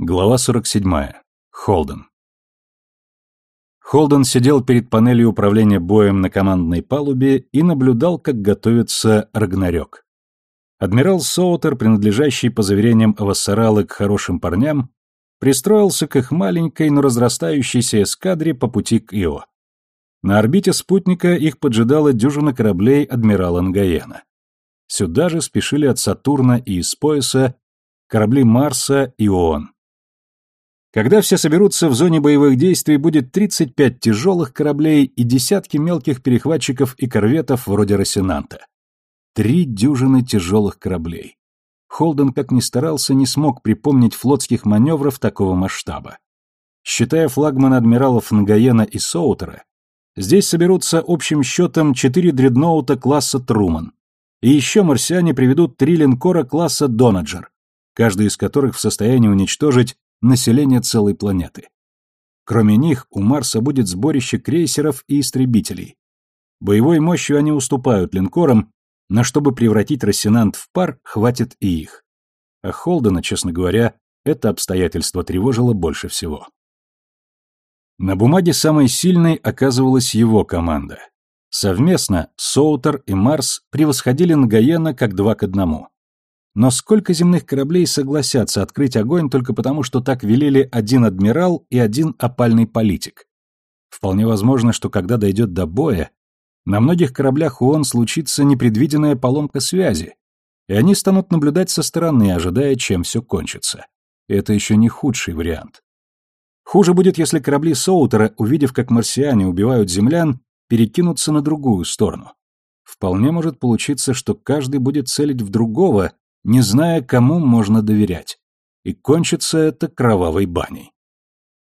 Глава 47. Холден. Холден сидел перед панелью управления боем на командной палубе и наблюдал, как готовится Рагнарёк. Адмирал Соутер, принадлежащий по заверениям Авассаралы к хорошим парням, пристроился к их маленькой, но разрастающейся эскадре по пути к Ио. На орбите спутника их поджидала дюжина кораблей адмирала Нгаена. Сюда же спешили от Сатурна и из пояса корабли Марса и ООН. Когда все соберутся в зоне боевых действий, будет 35 тяжелых кораблей и десятки мелких перехватчиков и корветов вроде Росинанта. Три дюжины тяжелых кораблей. Холден, как ни старался, не смог припомнить флотских маневров такого масштаба. Считая флагман адмиралов Нгаена и Соутера, здесь соберутся общим счетом четыре дредноута класса Труман. И еще марсиане приведут три линкора класса Донаджер, каждый из которых в состоянии уничтожить население целой планеты. Кроме них, у Марса будет сборище крейсеров и истребителей. Боевой мощью они уступают линкорам, но чтобы превратить Рассенант в пар, хватит и их. А Холдена, честно говоря, это обстоятельство тревожило больше всего. На бумаге самой сильной оказывалась его команда. Совместно Соутер и Марс превосходили Нгаена как два к одному. Но сколько земных кораблей согласятся открыть огонь только потому, что так велели один адмирал и один опальный политик? Вполне возможно, что когда дойдет до боя, на многих кораблях ООН случится непредвиденная поломка связи, и они станут наблюдать со стороны, ожидая, чем все кончится. Это еще не худший вариант. Хуже будет, если корабли Соутера, увидев, как марсиане убивают землян, перекинутся на другую сторону. Вполне может получиться, что каждый будет целить в другого, не зная, кому можно доверять. И кончится это кровавой баней.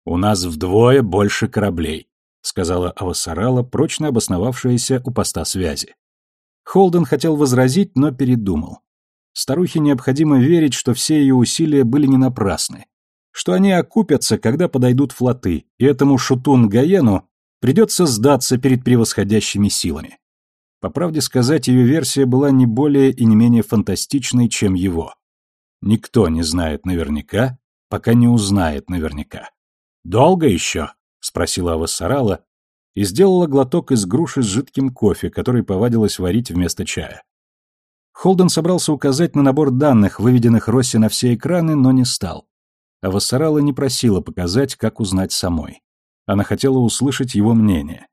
«У нас вдвое больше кораблей», — сказала Авасарала, прочно обосновавшаяся у поста связи. Холден хотел возразить, но передумал. Старухе необходимо верить, что все ее усилия были не напрасны, что они окупятся, когда подойдут флоты, и этому шутун Гаену придется сдаться перед превосходящими силами. По правде сказать, ее версия была не более и не менее фантастичной, чем его. Никто не знает наверняка, пока не узнает наверняка. «Долго еще?» — спросила Авасарала и сделала глоток из груши с жидким кофе, который повадилась варить вместо чая. Холден собрался указать на набор данных, выведенных Росси на все экраны, но не стал. Авасарала не просила показать, как узнать самой. Она хотела услышать его мнение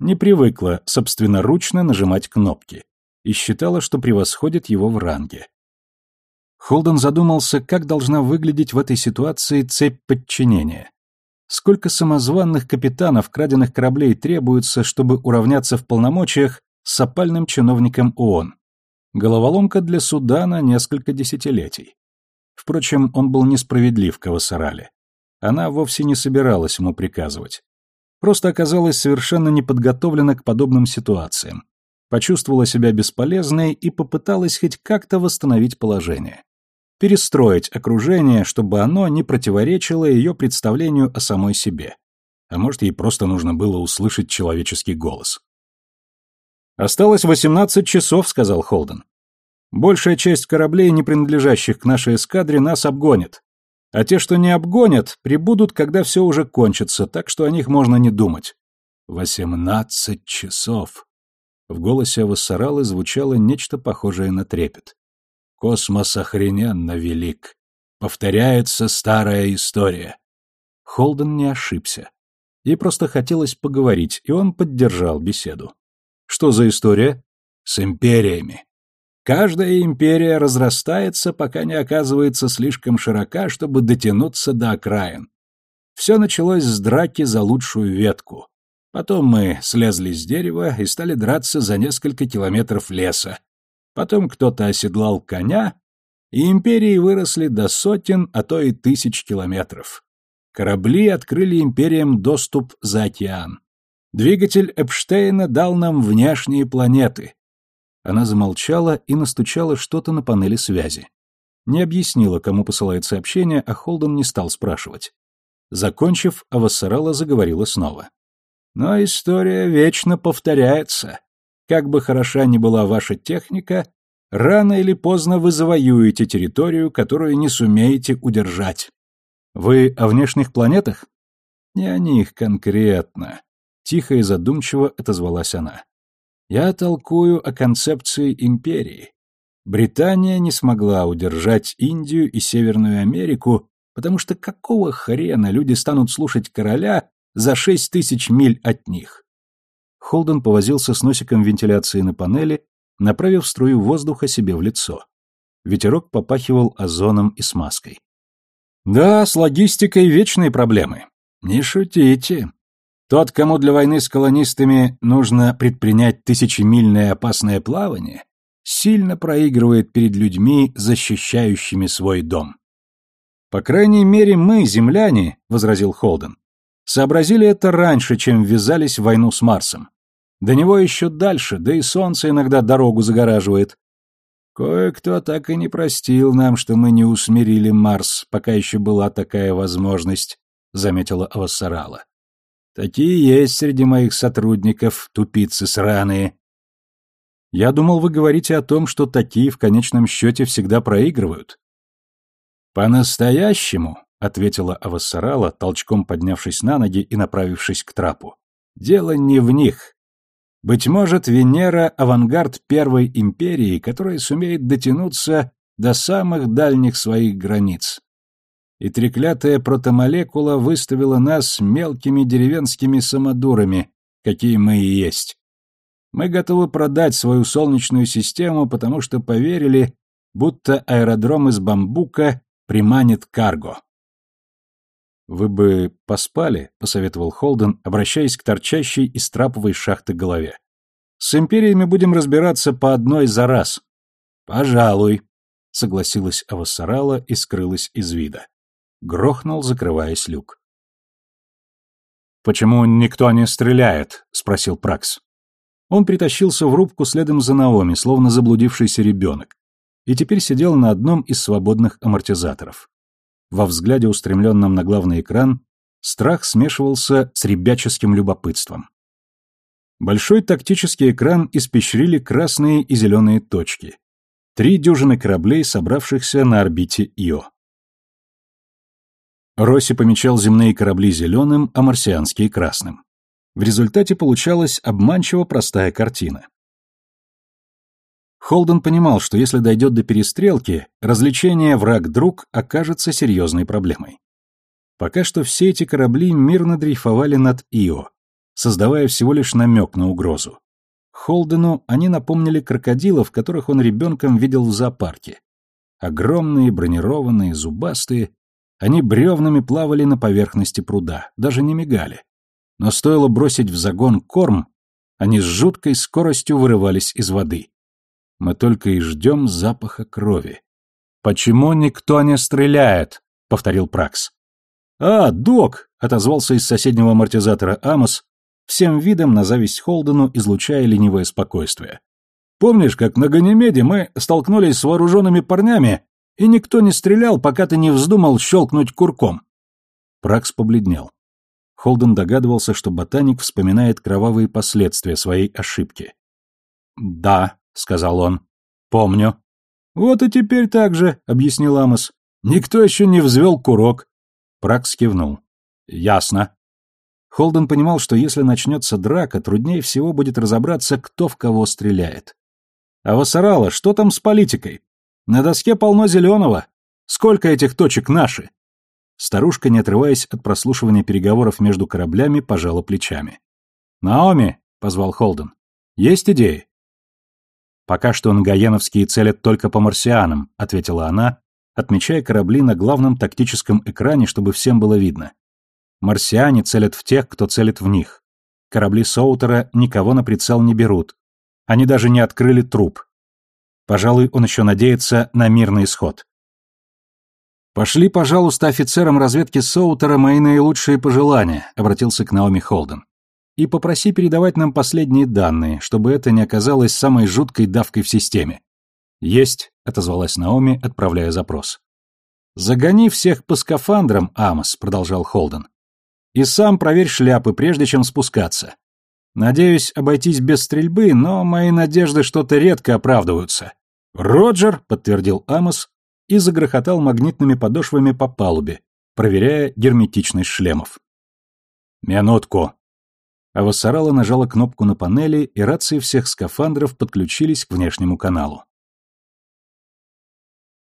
не привыкла собственноручно нажимать кнопки и считала, что превосходит его в ранге. Холден задумался, как должна выглядеть в этой ситуации цепь подчинения. Сколько самозванных капитанов краденных кораблей требуется, чтобы уравняться в полномочиях с опальным чиновником ООН? Головоломка для суда на несколько десятилетий. Впрочем, он был несправедлив к Авасарале. Она вовсе не собиралась ему приказывать. Просто оказалась совершенно неподготовлена к подобным ситуациям. Почувствовала себя бесполезной и попыталась хоть как-то восстановить положение. Перестроить окружение, чтобы оно не противоречило ее представлению о самой себе. А может, ей просто нужно было услышать человеческий голос. «Осталось восемнадцать часов», — сказал Холден. «Большая часть кораблей, не принадлежащих к нашей эскадре, нас обгонит. А те, что не обгонят, прибудут, когда все уже кончится, так что о них можно не думать. Восемнадцать часов. В голосе Авасаралы звучало нечто похожее на трепет. Космос охрененно велик. Повторяется старая история. Холден не ошибся. Ей просто хотелось поговорить, и он поддержал беседу. Что за история? С империями. Каждая империя разрастается, пока не оказывается слишком широка, чтобы дотянуться до окраин. Все началось с драки за лучшую ветку. Потом мы слезли с дерева и стали драться за несколько километров леса. Потом кто-то оседлал коня, и империи выросли до сотен, а то и тысяч километров. Корабли открыли империям доступ за океан. Двигатель Эпштейна дал нам внешние планеты — она замолчала и настучала что-то на панели связи. Не объяснила, кому посылает сообщение, а Холден не стал спрашивать. Закончив, Авассарала заговорила снова. «Но история вечно повторяется. Как бы хороша ни была ваша техника, рано или поздно вы завоюете территорию, которую не сумеете удержать. Вы о внешних планетах? Не о них конкретно. Тихо и задумчиво отозвалась она. Я толкую о концепции империи. Британия не смогла удержать Индию и Северную Америку, потому что какого хрена люди станут слушать короля за шесть тысяч миль от них? Холден повозился с носиком вентиляции на панели, направив струю воздуха себе в лицо. Ветерок попахивал озоном и смазкой. Да, с логистикой вечные проблемы. Не шутите. Тот, кому для войны с колонистами нужно предпринять тысячемильное опасное плавание, сильно проигрывает перед людьми, защищающими свой дом. По крайней мере, мы, земляне, возразил Холден, сообразили это раньше, чем ввязались в войну с Марсом. До него еще дальше, да и солнце иногда дорогу загораживает. Кое-кто так и не простил нам, что мы не усмирили Марс, пока еще была такая возможность, заметила Авассарала. Такие есть среди моих сотрудников, тупицы сраные. Я думал, вы говорите о том, что такие в конечном счете всегда проигрывают. По-настоящему, ответила Авассарала, толчком поднявшись на ноги и направившись к трапу. Дело не в них. Быть может, Венера — авангард первой империи, которая сумеет дотянуться до самых дальних своих границ. И треклятая протомолекула выставила нас мелкими деревенскими самодурами, какие мы и есть. Мы готовы продать свою солнечную систему, потому что поверили, будто аэродром из бамбука приманит карго. «Вы бы поспали», — посоветовал Холден, обращаясь к торчащей из траповой шахты голове. «С империями будем разбираться по одной за раз». «Пожалуй», — согласилась Авасарала и скрылась из вида. Грохнул, закрываясь люк. «Почему никто не стреляет?» — спросил Пракс. Он притащился в рубку следом за Наоми, словно заблудившийся ребенок, и теперь сидел на одном из свободных амортизаторов. Во взгляде, устремленном на главный экран, страх смешивался с ребяческим любопытством. Большой тактический экран испещрили красные и зеленые точки. Три дюжины кораблей, собравшихся на орбите Ио. Росси помечал земные корабли зеленым, а марсианские красным. В результате получалась обманчиво простая картина. Холден понимал, что если дойдет до перестрелки, развлечение враг-друг окажется серьезной проблемой. Пока что все эти корабли мирно дрейфовали над Ио, создавая всего лишь намек на угрозу. Холдену они напомнили крокодилов, которых он ребенком видел в зоопарке. Огромные, бронированные, зубастые, они бревнами плавали на поверхности пруда, даже не мигали но стоило бросить в загон корм, они с жуткой скоростью вырывались из воды. Мы только и ждем запаха крови. «Почему никто не стреляет?» — повторил Пракс. «А, док!» — отозвался из соседнего амортизатора Амос, всем видом на зависть Холдену, излучая ленивое спокойствие. «Помнишь, как на Ганимеде мы столкнулись с вооруженными парнями, и никто не стрелял, пока ты не вздумал щелкнуть курком?» Пракс побледнел. Холден догадывался, что ботаник вспоминает кровавые последствия своей ошибки. «Да», — сказал он, — «помню». «Вот и теперь так же», — объяснил Амос. «Никто еще не взвел курок». Пракс кивнул. «Ясно». Холден понимал, что если начнется драка, труднее всего будет разобраться, кто в кого стреляет. «А Вассарала, что там с политикой? На доске полно зеленого. Сколько этих точек наши?» Старушка, не отрываясь от прослушивания переговоров между кораблями, пожала плечами. «Наоми!» — позвал Холден. «Есть идеи?» «Пока что нгаяновские целят только по марсианам», — ответила она, отмечая корабли на главном тактическом экране, чтобы всем было видно. «Марсиане целят в тех, кто целит в них. Корабли Соутера никого на прицел не берут. Они даже не открыли труп. Пожалуй, он еще надеется на мирный исход. «Пошли, пожалуйста, офицерам разведки Соутера мои наилучшие пожелания», — обратился к Наоми Холден. «И попроси передавать нам последние данные, чтобы это не оказалось самой жуткой давкой в системе». «Есть», — отозвалась Наоми, отправляя запрос. «Загони всех по скафандрам, Амос», — продолжал Холден. «И сам проверь шляпы, прежде чем спускаться. Надеюсь обойтись без стрельбы, но мои надежды что-то редко оправдываются». «Роджер», — подтвердил Амос, и загрохотал магнитными подошвами по палубе, проверяя герметичность шлемов. «Минутку!» Авасарала нажала кнопку на панели, и рации всех скафандров подключились к внешнему каналу.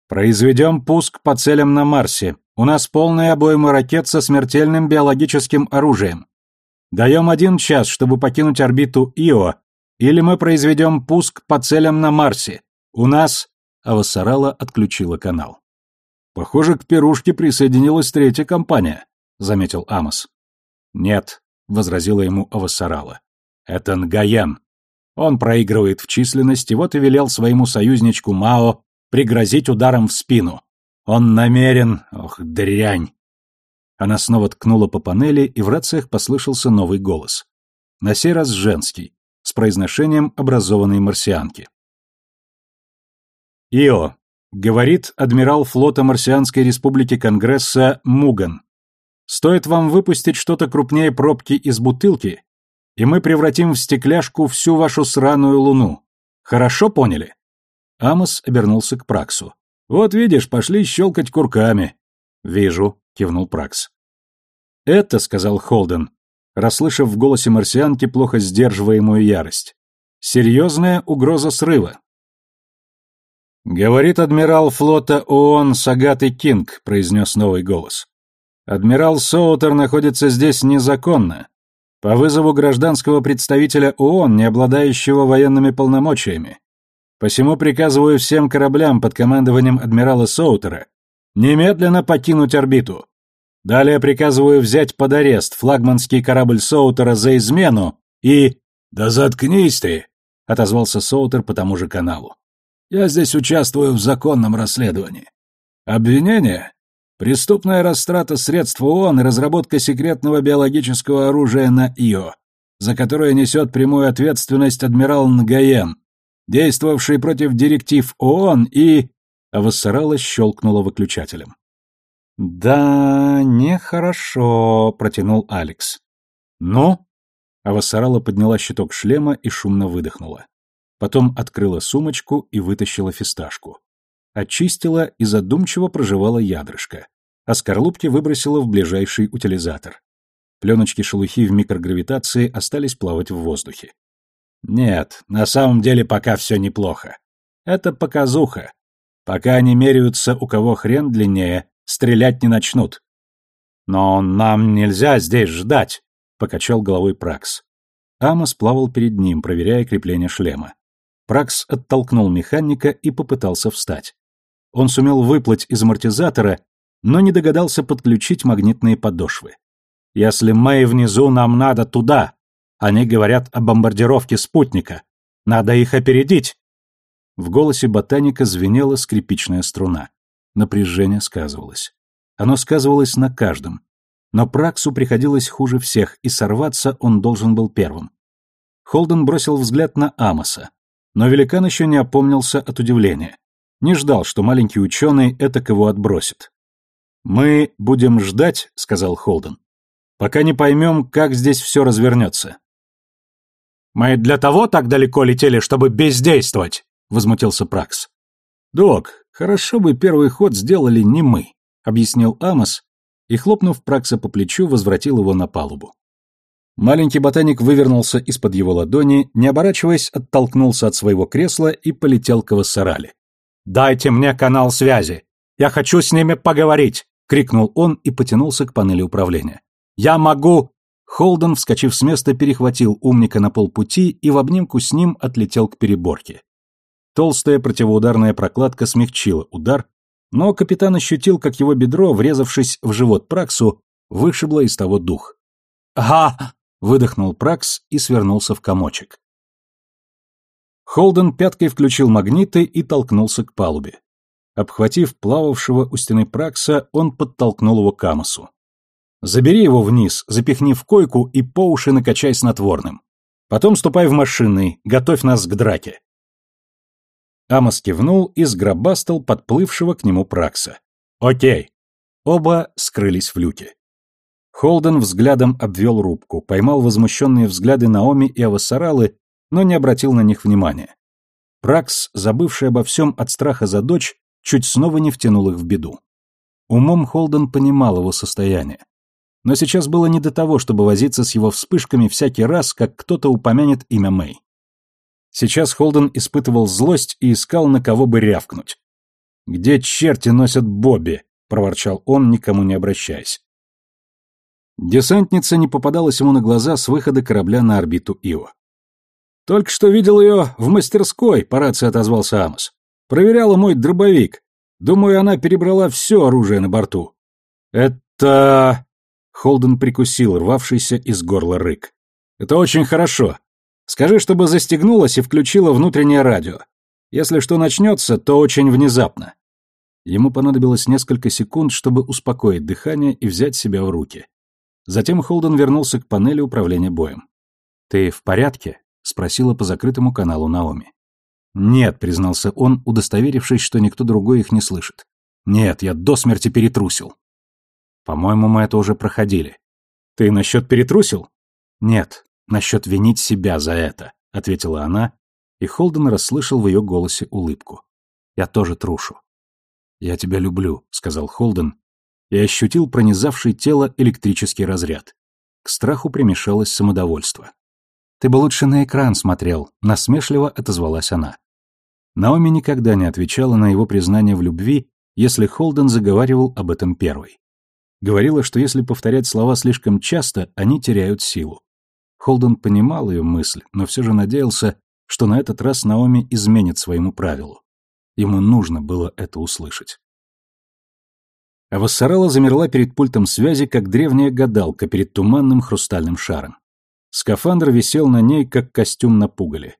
«Произведем пуск по целям на Марсе. У нас полная обойма ракет со смертельным биологическим оружием. Даем один час, чтобы покинуть орбиту Ио, или мы произведем пуск по целям на Марсе. У нас...» Авасарала отключила канал. «Похоже, к пирушке присоединилась третья компания», — заметил Амос. «Нет», — возразила ему Авасарала. «Это Нгаян. Он проигрывает в численности, вот и велел своему союзничку Мао пригрозить ударом в спину. Он намерен... Ох, дрянь!» Она снова ткнула по панели, и в рациях послышался новый голос. На сей раз женский, с произношением образованной марсианки. «Ио, говорит адмирал флота Марсианской республики Конгресса Муган. Стоит вам выпустить что-то крупнее пробки из бутылки, и мы превратим в стекляшку всю вашу сраную луну. Хорошо поняли?» Амос обернулся к Праксу. «Вот видишь, пошли щелкать курками». «Вижу», — кивнул Пракс. «Это», — сказал Холден, расслышав в голосе марсианки плохо сдерживаемую ярость, — «серьезная угроза срыва». «Говорит адмирал флота ООН Сагаты Кинг», — произнес новый голос. Адмирал Соутер находится здесь незаконно, по вызову гражданского представителя ООН, не обладающего военными полномочиями. Посему приказываю всем кораблям под командованием адмирала Соутера немедленно покинуть орбиту. Далее приказываю взять под арест флагманский корабль Соутера за измену и... «Да заткнись ты!» — отозвался Соутер по тому же каналу. «Я здесь участвую в законном расследовании. Обвинение Преступная растрата средств ООН и разработка секретного биологического оружия на Ио, за которое несет прямую ответственность адмирал Нгаен, действовавший против директив ООН и... Авассарала щелкнула выключателем. «Да, нехорошо», — протянул Алекс. «Ну?» Авассарала подняла щиток шлема и шумно выдохнула. Потом открыла сумочку и вытащила фисташку очистила и задумчиво проживала ядрышко, а скорлупки выбросила в ближайший утилизатор. Пленочки шелухи в микрогравитации остались плавать в воздухе. Нет, на самом деле пока все неплохо. Это показуха. Пока они меряются, у кого хрен длиннее, стрелять не начнут. Но нам нельзя здесь ждать, покачал головой Пракс. Амос плавал перед ним, проверяя крепление шлема. Пракс оттолкнул механика и попытался встать. Он сумел выплыть из амортизатора, но не догадался подключить магнитные подошвы. «Если мы внизу, нам надо туда. Они говорят о бомбардировке спутника. Надо их опередить». В голосе ботаника звенела скрипичная струна. Напряжение сказывалось. Оно сказывалось на каждом. Но Праксу приходилось хуже всех, и сорваться он должен был первым. Холден бросил взгляд на Амоса, но великан еще не опомнился от удивления. Не ждал, что маленький ученый это кого отбросит. «Мы будем ждать», — сказал Холден, «пока не поймем, как здесь все развернется». «Мы для того так далеко летели, чтобы бездействовать», — возмутился Пракс. «Док, хорошо бы первый ход сделали не мы», — объяснил Амос и, хлопнув Пракса по плечу, возвратил его на палубу. Маленький ботаник вывернулся из-под его ладони, не оборачиваясь, оттолкнулся от своего кресла и полетел к Вассарале. «Дайте мне канал связи! Я хочу с ними поговорить!» — крикнул он и потянулся к панели управления. «Я могу...» Холден, вскочив с места, перехватил умника на полпути и в обнимку с ним отлетел к переборке. Толстая противоударная прокладка смягчила удар, но капитан ощутил, как его бедро, врезавшись в живот Праксу, вышибло из того дух. «Ага!» — выдохнул Пракс и свернулся в комочек. Холден пяткой включил магниты и толкнулся к палубе. Обхватив плававшего у стены Пракса, он подтолкнул его к Амосу. «Забери его вниз, запихни в койку и по уши накачай снотворным. Потом ступай в машинный, готовь нас к драке». Амос кивнул и сгробастал подплывшего к нему Пракса. «Окей». Оба скрылись в люке. Холден взглядом обвел рубку, поймал возмущенные взгляды Наоми и Авасаралы но не обратил на них внимания. Пракс, забывший обо всем от страха за дочь, чуть снова не втянул их в беду. Умом Холден понимал его состояние. Но сейчас было не до того, чтобы возиться с его вспышками всякий раз, как кто-то упомянет имя Мэй. Сейчас Холден испытывал злость и искал, на кого бы рявкнуть. «Где черти носят Бобби?» — проворчал он, никому не обращаясь. Десантница не попадалась ему на глаза с выхода корабля на орбиту Ио. «Только что видел ее в мастерской», — по рации отозвался Амос. «Проверяла мой дробовик. Думаю, она перебрала все оружие на борту». «Это...» — Холден прикусил рвавшийся из горла рык. «Это очень хорошо. Скажи, чтобы застегнулась и включила внутреннее радио. Если что начнется, то очень внезапно». Ему понадобилось несколько секунд, чтобы успокоить дыхание и взять себя в руки. Затем Холден вернулся к панели управления боем. «Ты в порядке?» — спросила по закрытому каналу Наоми. «Нет», — признался он, удостоверившись, что никто другой их не слышит. «Нет, я до смерти перетрусил». «По-моему, мы это уже проходили». «Ты насчет перетрусил?» «Нет, насчет винить себя за это», — ответила она, и Холден расслышал в ее голосе улыбку. «Я тоже трушу». «Я тебя люблю», — сказал Холден, и ощутил пронизавший тело электрический разряд. К страху примешалось самодовольство. «Ты бы лучше на экран смотрел», — насмешливо отозвалась она. Наоми никогда не отвечала на его признание в любви, если Холден заговаривал об этом первой. Говорила, что если повторять слова слишком часто, они теряют силу. Холден понимал ее мысль, но все же надеялся, что на этот раз Наоми изменит своему правилу. Ему нужно было это услышать. А Вассарала замерла перед пультом связи, как древняя гадалка перед туманным хрустальным шаром. Скафандр висел на ней, как костюм на пугале.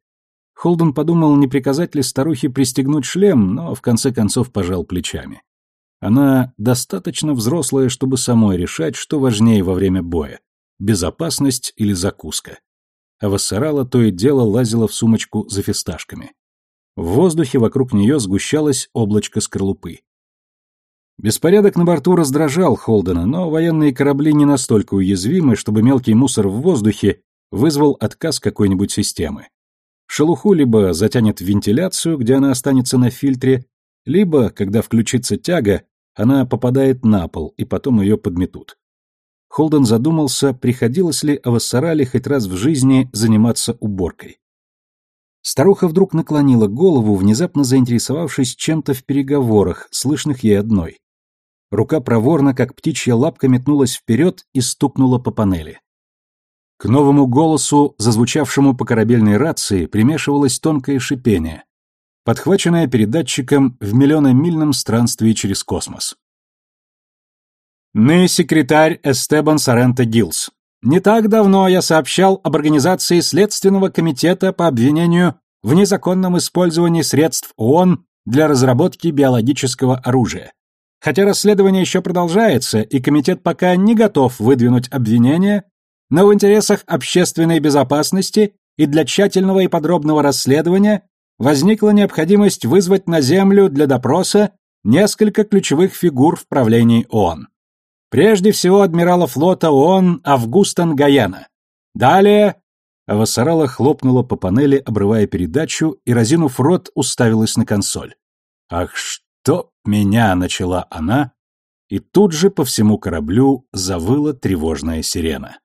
Холден подумал, не приказать ли старухе пристегнуть шлем, но в конце концов пожал плечами. Она достаточно взрослая, чтобы самой решать, что важнее во время боя — безопасность или закуска. А Вассарала то и дело лазила в сумочку за фисташками. В воздухе вокруг нее сгущалось облачко скорлупы. Беспорядок на борту раздражал Холдена, но военные корабли не настолько уязвимы, чтобы мелкий мусор в воздухе вызвал отказ какой-нибудь системы. Шелуху либо затянет в вентиляцию, где она останется на фильтре, либо, когда включится тяга, она попадает на пол, и потом ее подметут. Холден задумался, приходилось ли Авассарале хоть раз в жизни заниматься уборкой. Старуха вдруг наклонила голову, внезапно заинтересовавшись чем-то в переговорах, слышных ей одной. Рука проворно, как птичья лапка, метнулась вперед и стукнула по панели. К новому голосу, зазвучавшему по корабельной рации, примешивалось тонкое шипение, подхваченное передатчиком в миллиономильном странстве через космос. «Ны секретарь Эстебан Соренто Гилс. Не так давно я сообщал об организации Следственного комитета по обвинению в незаконном использовании средств ООН для разработки биологического оружия. Хотя расследование еще продолжается, и комитет пока не готов выдвинуть обвинения, но в интересах общественной безопасности и для тщательного и подробного расследования возникла необходимость вызвать на Землю для допроса несколько ключевых фигур в правлении ООН. Прежде всего адмирала флота ООН Августан Гаяна. Далее Авасарала хлопнула по панели, обрывая передачу, и, разинув рот, уставилась на консоль. «Ах, что!» «Кто меня?» — начала она, и тут же по всему кораблю завыла тревожная сирена.